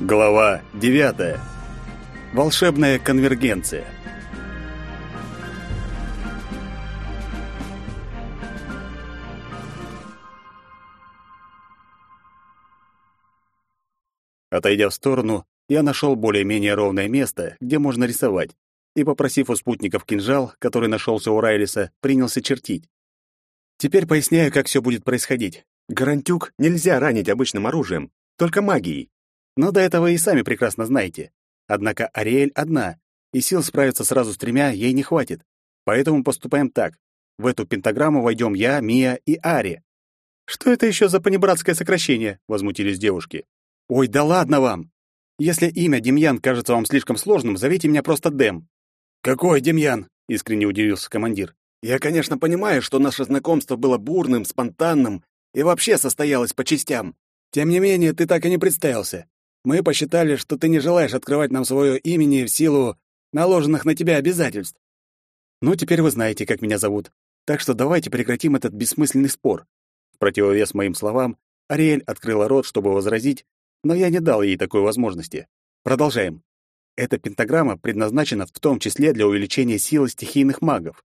Глава 9. Волшебная конвергенция. Отойдя в сторону, я нашел более-менее ровное место, где можно рисовать, и, попросив у спутников кинжал, который нашелся у Райлиса, принялся чертить. Теперь поясняю, как все будет происходить. Гарантюк нельзя ранить обычным оружием, только магией. Но до этого и сами прекрасно знаете. Однако Ариэль одна, и сил справиться сразу с тремя ей не хватит. Поэтому поступаем так. В эту пентаграмму войдем я, Мия и Ари. «Что это еще за понебратское сокращение?» — возмутились девушки. «Ой, да ладно вам! Если имя Демьян кажется вам слишком сложным, зовите меня просто Дэм». «Какой Демьян?» — искренне удивился командир. «Я, конечно, понимаю, что наше знакомство было бурным, спонтанным и вообще состоялось по частям. Тем не менее, ты так и не представился. Мы посчитали, что ты не желаешь открывать нам свое имени в силу наложенных на тебя обязательств. Ну, теперь вы знаете, как меня зовут. Так что давайте прекратим этот бессмысленный спор. В противовес моим словам, Ариэль открыла рот, чтобы возразить, но я не дал ей такой возможности. Продолжаем. Эта пентаграмма предназначена в том числе для увеличения силы стихийных магов.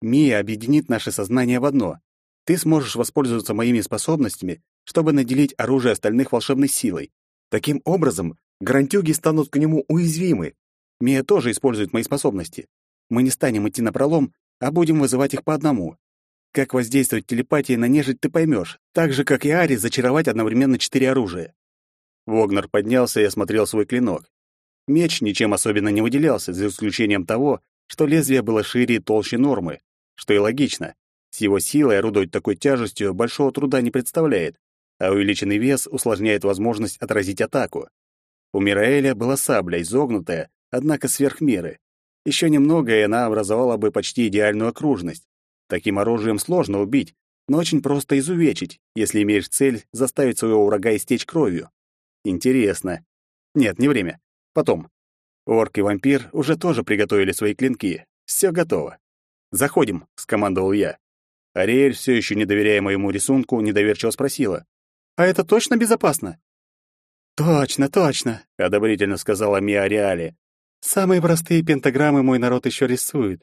Мия объединит наше сознание в одно. Ты сможешь воспользоваться моими способностями, чтобы наделить оружие остальных волшебной силой. Таким образом, грантюги станут к нему уязвимы. Мия тоже использует мои способности. Мы не станем идти напролом, а будем вызывать их по одному. Как воздействовать телепатией на нежить, ты поймешь, так же, как и Ари, зачаровать одновременно четыре оружия. Вогнер поднялся и осмотрел свой клинок. Меч ничем особенно не выделялся, за исключением того, что лезвие было шире и толще нормы, что и логично. С его силой орудовать такой тяжестью большого труда не представляет а увеличенный вес усложняет возможность отразить атаку. У Мираэля была сабля изогнутая, однако сверх меры. Еще немного, и она образовала бы почти идеальную окружность. Таким оружием сложно убить, но очень просто изувечить, если имеешь цель заставить своего врага истечь кровью. Интересно. Нет, не время. Потом. Орк и вампир уже тоже приготовили свои клинки. Все готово. «Заходим», — скомандовал я. Ариэль, все еще не доверяя моему рисунку, недоверчиво спросила. А это точно безопасно? Точно, точно, одобрительно сказала Мия Реали. Самые простые пентаграммы мой народ еще рисует.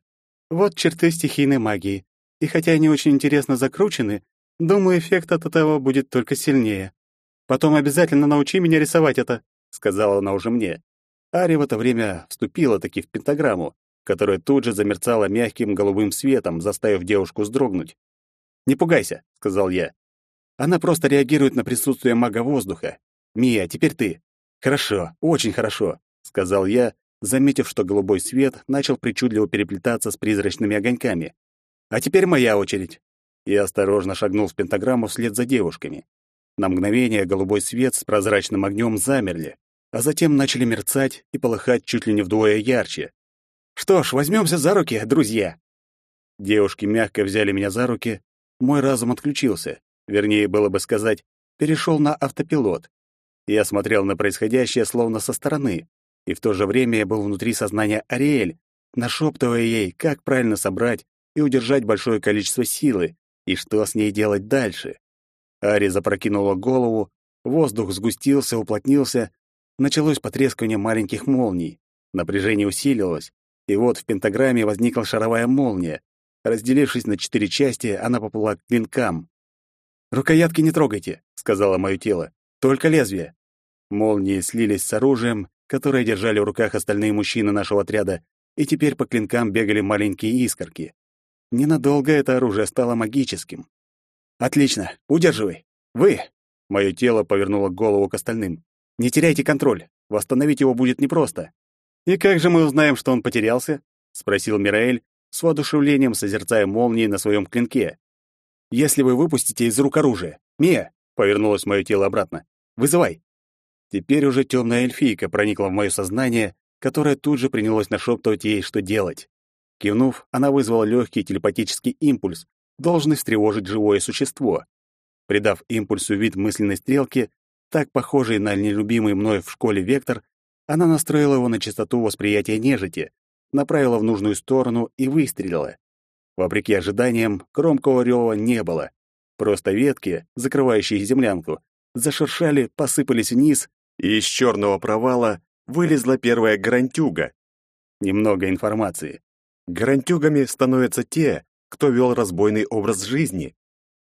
Вот черты стихийной магии. И хотя они очень интересно закручены, думаю, эффект от этого будет только сильнее. Потом обязательно научи меня рисовать это, сказала она уже мне. Ари в это время вступила таки в пентаграмму, которая тут же замерцала мягким голубым светом, заставив девушку вздрогнуть. «Не пугайся», — сказал я. Она просто реагирует на присутствие мага воздуха. Мия, теперь ты. Хорошо, очень хорошо, сказал я, заметив, что голубой свет начал причудливо переплетаться с призрачными огоньками. А теперь моя очередь. Я осторожно шагнул в пентаграмму вслед за девушками. На мгновение голубой свет с прозрачным огнем замерли, а затем начали мерцать и полыхать чуть ли не вдвое ярче. Что ж, возьмемся за руки, друзья. Девушки мягко взяли меня за руки, мой разум отключился. Вернее, было бы сказать, перешел на автопилот. Я смотрел на происходящее словно со стороны, и в то же время я был внутри сознания Ариэль, нашептывая ей, как правильно собрать и удержать большое количество силы, и что с ней делать дальше. Ари запрокинула голову, воздух сгустился, уплотнился, началось потрескивание маленьких молний. Напряжение усилилось, и вот в пентаграмме возникла шаровая молния. Разделившись на четыре части, она поплыла к клинкам. «Рукоятки не трогайте», — сказала мое тело. «Только лезвие». Молнии слились с оружием, которое держали в руках остальные мужчины нашего отряда, и теперь по клинкам бегали маленькие искорки. Ненадолго это оружие стало магическим. «Отлично, удерживай. Вы!» Мое тело повернуло голову к остальным. «Не теряйте контроль. Восстановить его будет непросто». «И как же мы узнаем, что он потерялся?» — спросил Мираэль, с воодушевлением созерцая молнии на своем клинке если вы выпустите из рук оружие. Мия, повернулось мое тело обратно. Вызывай. Теперь уже темная эльфийка проникла в мое сознание, которое тут же принялось нашептывать ей, что делать. Кивнув, она вызвала легкий телепатический импульс, должный встревожить живое существо. Придав импульсу вид мысленной стрелки, так похожий на нелюбимый мной в школе вектор, она настроила его на частоту восприятия нежити, направила в нужную сторону и выстрелила. Вопреки ожиданиям, громкого рева не было. Просто ветки, закрывающие землянку, зашуршали, посыпались вниз, и из черного провала вылезла первая гарантюга. Немного информации. Гарантюгами становятся те, кто вел разбойный образ жизни.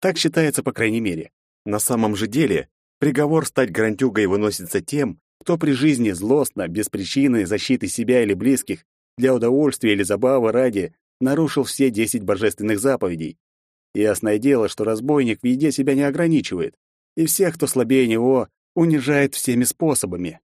Так считается, по крайней мере. На самом же деле, приговор стать гарантюгой выносится тем, кто при жизни злостно, без причины защиты себя или близких, для удовольствия или забавы ради, нарушил все десять божественных заповедей. Ясное дело, что разбойник в еде себя не ограничивает, и всех, кто слабее него, унижает всеми способами.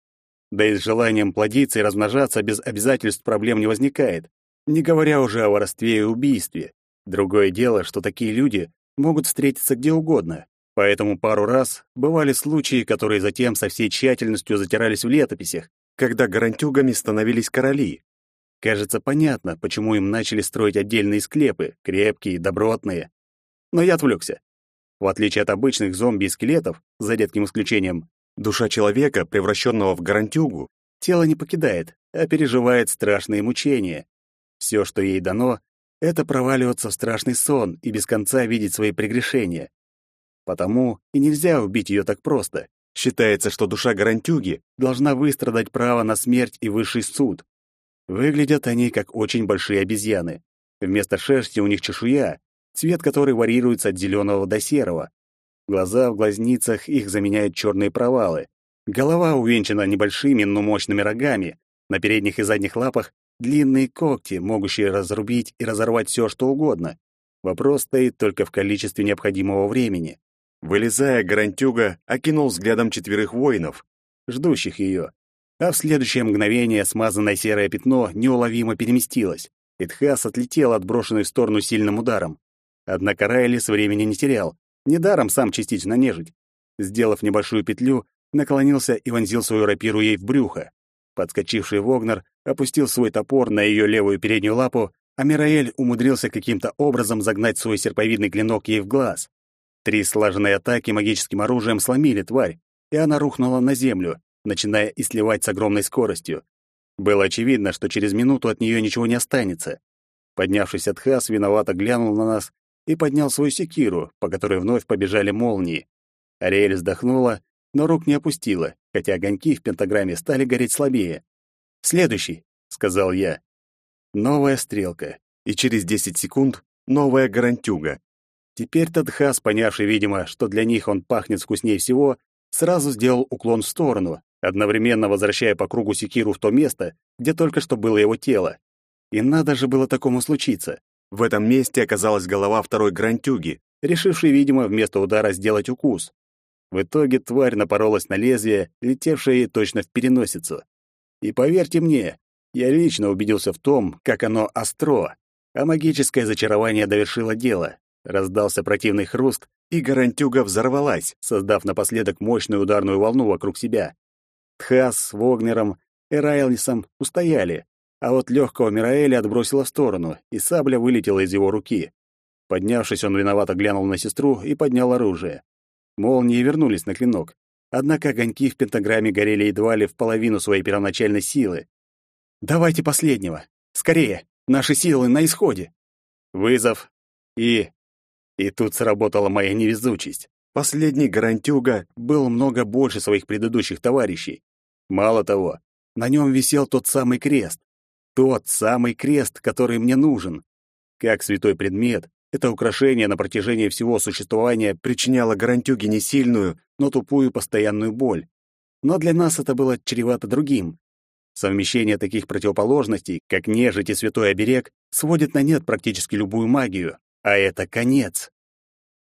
Да и с желанием плодиться и размножаться без обязательств проблем не возникает, не говоря уже о воровстве и убийстве. Другое дело, что такие люди могут встретиться где угодно, поэтому пару раз бывали случаи, которые затем со всей тщательностью затирались в летописях, когда гарантюгами становились короли. Кажется, понятно, почему им начали строить отдельные склепы, крепкие, добротные. Но я отвлекся. В отличие от обычных зомби и скелетов, за редким исключением, душа человека, превращенного в гарантюгу, тело не покидает, а переживает страшные мучения. Все, что ей дано, это проваливаться в страшный сон и без конца видеть свои прегрешения. Потому и нельзя убить ее так просто. Считается, что душа гарантюги должна выстрадать право на смерть и высший суд. Выглядят они как очень большие обезьяны. Вместо шерсти у них чешуя, цвет которой варьируется от зеленого до серого. Глаза в глазницах их заменяют черные провалы. Голова увенчана небольшими, но мощными рогами. На передних и задних лапах длинные когти, могущие разрубить и разорвать все, что угодно. Вопрос стоит только в количестве необходимого времени. Вылезая, Гарантюга окинул взглядом четверых воинов, ждущих ее. А в следующее мгновение смазанное серое пятно неуловимо переместилось. Итхас отлетел отброшенный в сторону сильным ударом. Однако Райлис времени не терял. Недаром сам частично нежить. Сделав небольшую петлю, наклонился и вонзил свою рапиру ей в брюхо. Подскочивший Вогнер опустил свой топор на ее левую переднюю лапу, а Мираэль умудрился каким-то образом загнать свой серповидный клинок ей в глаз. Три слаженные атаки магическим оружием сломили тварь, и она рухнула на землю, начиная и сливать с огромной скоростью. Было очевидно, что через минуту от нее ничего не останется. Поднявшись от Хас, виновато глянул на нас и поднял свою секиру, по которой вновь побежали молнии. Ариэль вздохнула, но рук не опустила, хотя огоньки в пентаграмме стали гореть слабее. «Следующий», — сказал я. Новая стрелка, и через десять секунд новая гарантюга. Теперь Тадхас, понявший, видимо, что для них он пахнет вкуснее всего, сразу сделал уклон в сторону, одновременно возвращая по кругу секиру в то место, где только что было его тело. И надо же было такому случиться. В этом месте оказалась голова второй грантюги, решившей, видимо, вместо удара сделать укус. В итоге тварь напоролась на лезвие, летевшее ей точно в переносицу. И поверьте мне, я лично убедился в том, как оно остро, а магическое зачарование довершило дело. Раздался противный хруст, и гарантюга взорвалась, создав напоследок мощную ударную волну вокруг себя. Тхас с Вогнером и Райлисом устояли, а вот легкого Мираэля отбросило в сторону, и сабля вылетела из его руки. Поднявшись, он виновато глянул на сестру и поднял оружие. Молнии вернулись на клинок. Однако огоньки в пентаграмме горели едва ли в половину своей первоначальной силы. «Давайте последнего! Скорее! Наши силы на исходе!» Вызов. И... И тут сработала моя невезучесть. Последний гарантюга был много больше своих предыдущих товарищей. Мало того, на нем висел тот самый крест. Тот самый крест, который мне нужен. Как святой предмет, это украшение на протяжении всего существования причиняло гарантюге не сильную, но тупую постоянную боль. Но для нас это было чревато другим. Совмещение таких противоположностей, как нежить и святой оберег, сводит на нет практически любую магию, а это конец.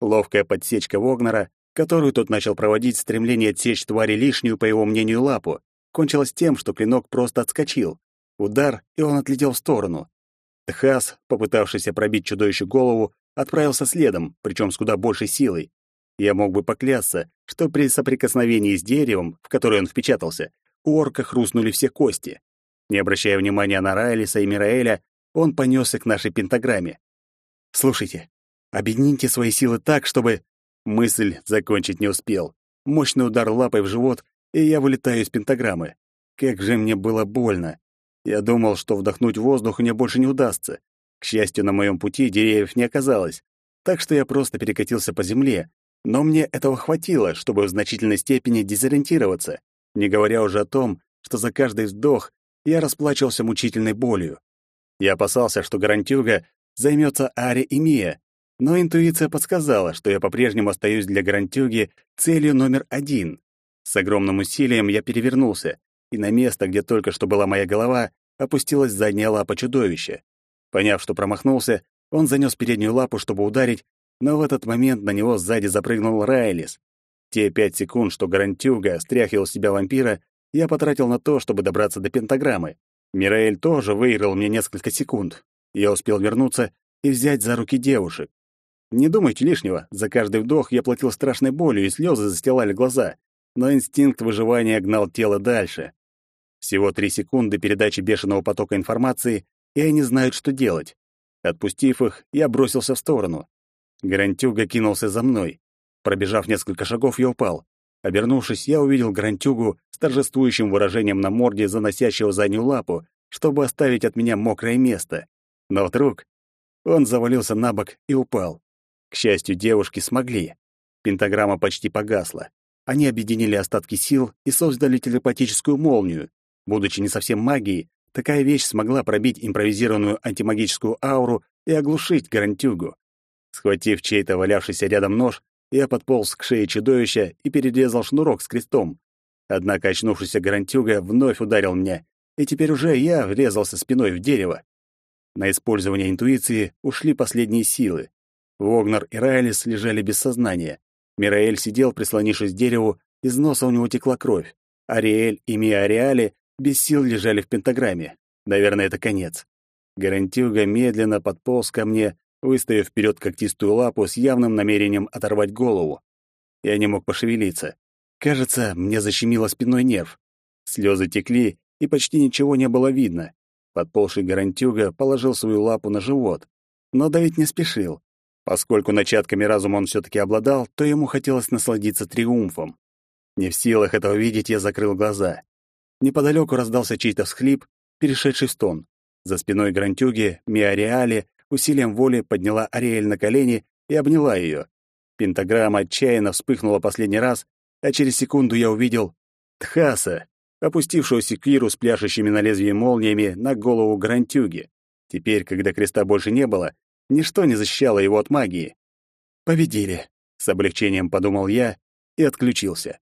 Ловкая подсечка Вогнера, которую тот начал проводить в стремлении отсечь твари лишнюю, по его мнению, лапу, кончилась тем, что клинок просто отскочил. Удар, и он отлетел в сторону. Техас, попытавшийся пробить чудовищу голову, отправился следом, причем с куда большей силой. Я мог бы поклясться, что при соприкосновении с деревом, в которое он впечатался, у орка хрустнули все кости. Не обращая внимания на Райлиса и Мираэля, он понесся к нашей пентаграмме. «Слушайте, объедините свои силы так, чтобы...» Мысль закончить не успел. Мощный удар лапой в живот, и я вылетаю из пентаграммы. Как же мне было больно. Я думал, что вдохнуть воздух мне больше не удастся. К счастью, на моем пути деревьев не оказалось, так что я просто перекатился по земле. Но мне этого хватило, чтобы в значительной степени дезориентироваться. не говоря уже о том, что за каждый вздох я расплачивался мучительной болью. Я опасался, что Гарантюга займется Ари и Мия, но интуиция подсказала, что я по-прежнему остаюсь для Гарантюги целью номер один. С огромным усилием я перевернулся, и на место, где только что была моя голова, опустилась задняя лапа чудовища. Поняв, что промахнулся, он занёс переднюю лапу, чтобы ударить, но в этот момент на него сзади запрыгнул Райлис. Те пять секунд, что Гарантюга стряхивал с себя вампира, я потратил на то, чтобы добраться до пентаграммы. Мираэль тоже выиграл мне несколько секунд. Я успел вернуться и взять за руки девушек. Не думайте лишнего, за каждый вдох я платил страшной болью, и слезы застилали глаза. Но инстинкт выживания гнал тело дальше. Всего три секунды передачи бешеного потока информации, и они знают, что делать. Отпустив их, я бросился в сторону. Гарантюга кинулся за мной. Пробежав несколько шагов, я упал. Обернувшись, я увидел Гарантюгу с торжествующим выражением на морде, заносящего заднюю лапу, чтобы оставить от меня мокрое место. Но вдруг он завалился на бок и упал. К счастью, девушки смогли. Пентаграмма почти погасла. Они объединили остатки сил и создали телепатическую молнию. Будучи не совсем магией, такая вещь смогла пробить импровизированную антимагическую ауру и оглушить Гарантюгу. Схватив чей-то валявшийся рядом нож, я подполз к шее чудовища и перерезал шнурок с крестом. Однако очнувшийся Гарантюга вновь ударил меня, и теперь уже я врезался спиной в дерево. На использование интуиции ушли последние силы. Вогнер и Райлис лежали без сознания. Мираэль сидел, прислонившись к дереву, из носа у него текла кровь. Ариэль и Мия Ариали без сил лежали в пентаграмме. Наверное, это конец. Гарантюга медленно подполз ко мне, выставив вперед когтистую лапу с явным намерением оторвать голову. Я не мог пошевелиться. Кажется, мне защемило спинной нерв. Слезы текли, и почти ничего не было видно. Подползший Гарантюга положил свою лапу на живот, но давить не спешил. Поскольку начатками разума он все таки обладал, то ему хотелось насладиться триумфом. Не в силах этого видеть, я закрыл глаза. Неподалеку раздался чей-то всхлип, перешедший в стон. За спиной Грантюги Миариали усилием воли подняла Ариэль на колени и обняла ее. Пентаграмма отчаянно вспыхнула последний раз, а через секунду я увидел Тхаса, опустившего секиру с пляшущими на лезвии молниями на голову Грантюги. Теперь, когда креста больше не было, ничто не защищало его от магии. «Победили», — с облегчением подумал я и отключился.